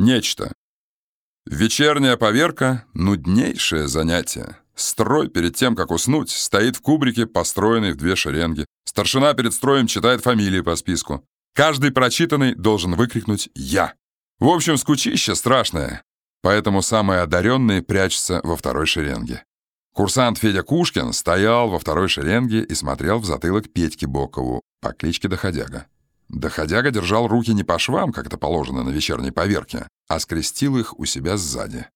Нечто. Вечерняя поверка — нуднейшее занятие. Строй перед тем, как уснуть, стоит в кубрике, построенный в две шеренги. Старшина перед строем читает фамилии по списку. Каждый прочитанный должен выкрикнуть «Я». В общем, скучище страшное. Поэтому самые одаренные прячутся во второй шеренге. Курсант Федя Кушкин стоял во второй шеренге и смотрел в затылок Петьке Бокову по кличке Доходяга. Доходяга держал руки не по швам, как это положено на вечерней поверке, а скрестил их у себя сзади.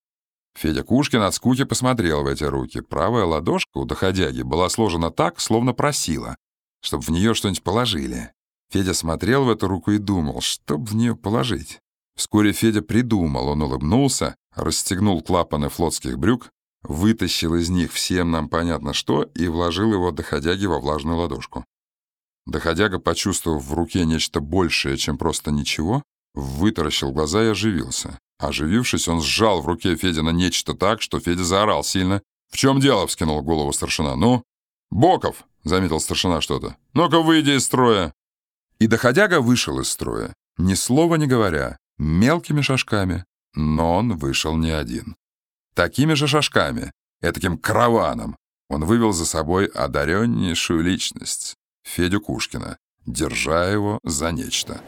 Федя Кушкин от скуки посмотрел в эти руки. Правая ладошка у доходяги была сложена так, словно просила, чтобы в нее что-нибудь положили. Федя смотрел в эту руку и думал, что в нее положить. Вскоре Федя придумал, он улыбнулся, расстегнул клапаны флотских брюк, вытащил из них всем нам понятно что и вложил его доходяги во влажную ладошку. Доходяга, почувствовав в руке нечто большее, чем просто ничего, вытаращил глаза и оживился. Оживившись, он сжал в руке Федина нечто так, что Федя заорал сильно. «В чем дело?» — вскинул голову старшина. «Ну?» «Боков!» — заметил старшина что-то. «Ну-ка, выйди из строя!» И доходяга вышел из строя, ни слова не говоря, мелкими шажками, но он вышел не один. Такими же шажками, этаким караваном, он вывел за собой одареннейшую личность, Федю Кушкина, держа его за нечто.